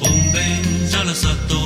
un ben ja.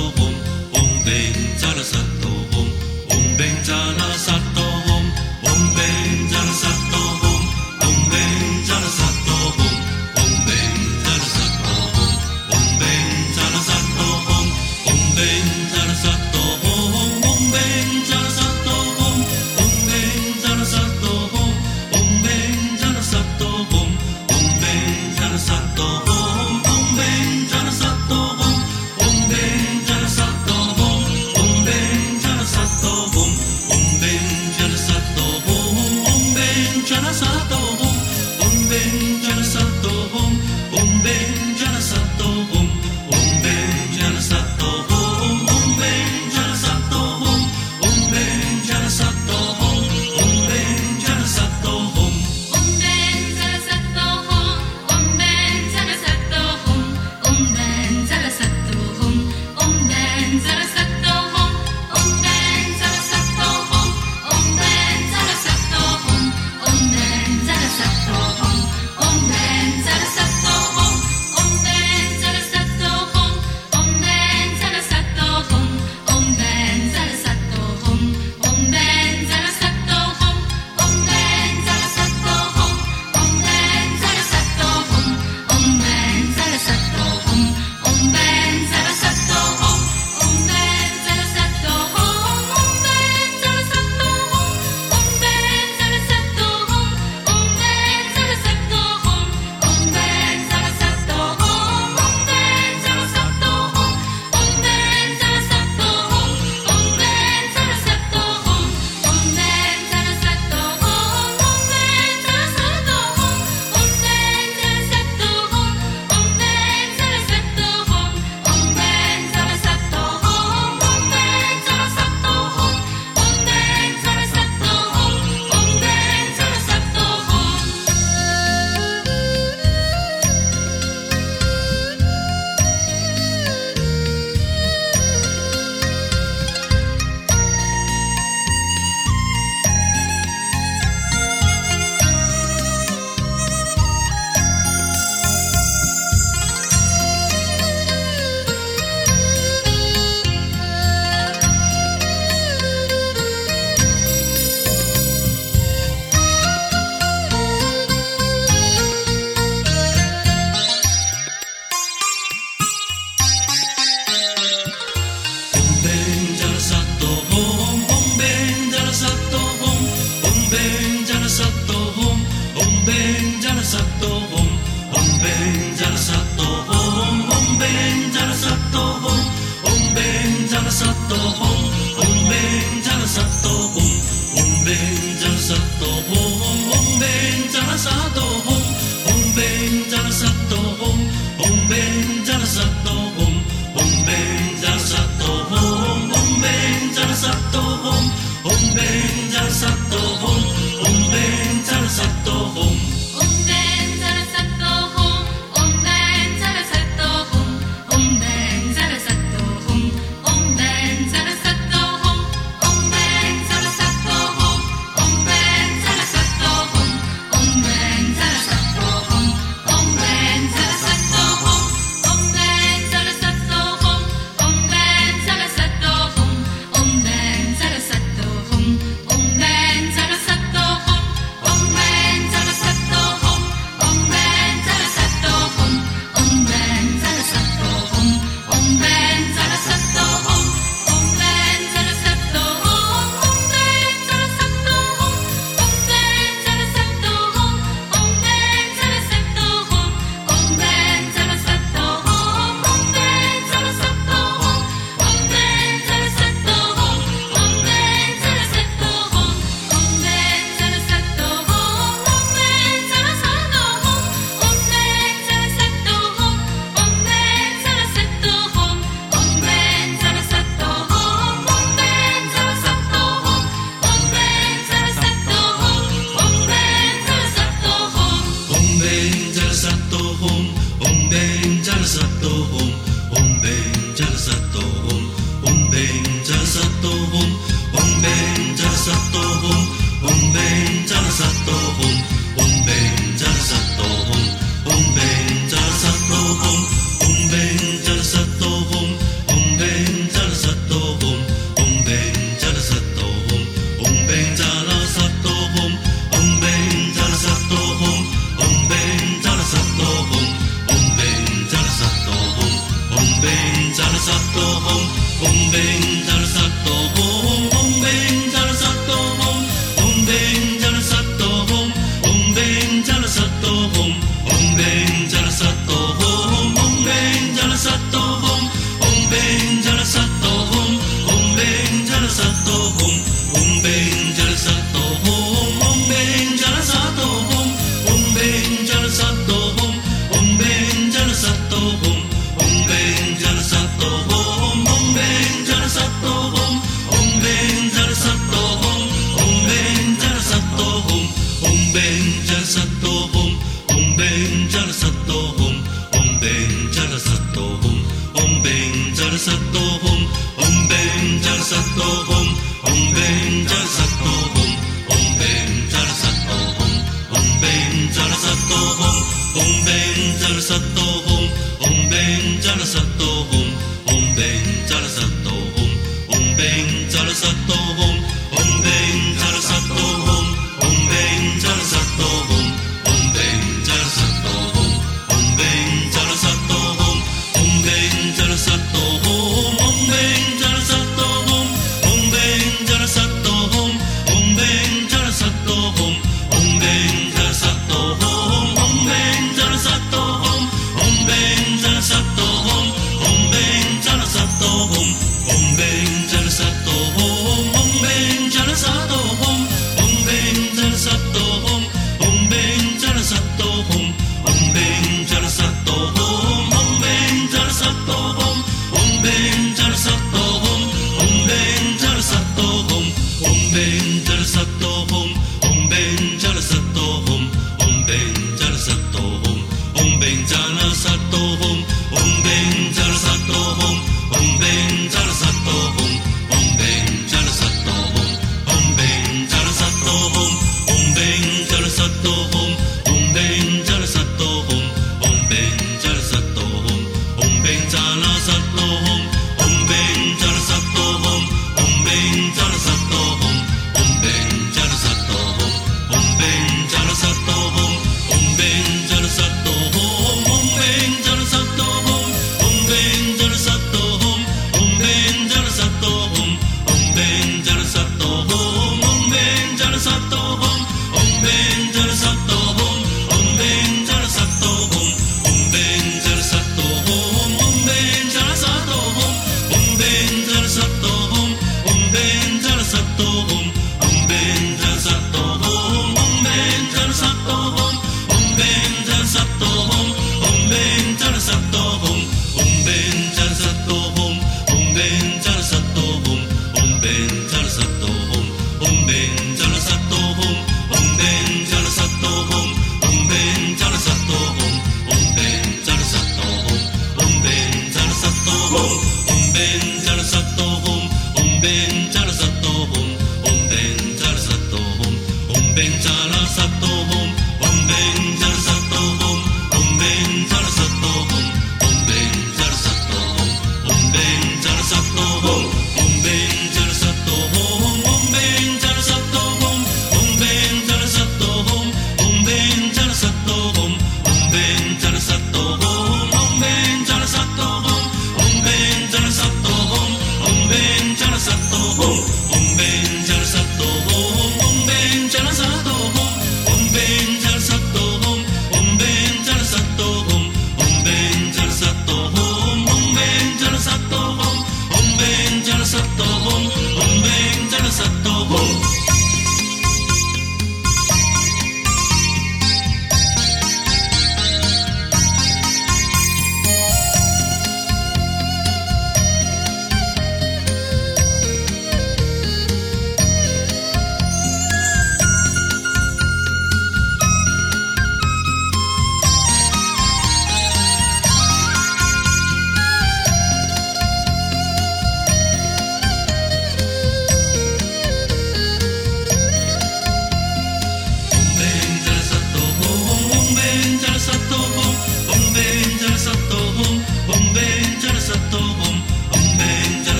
ng sa tohong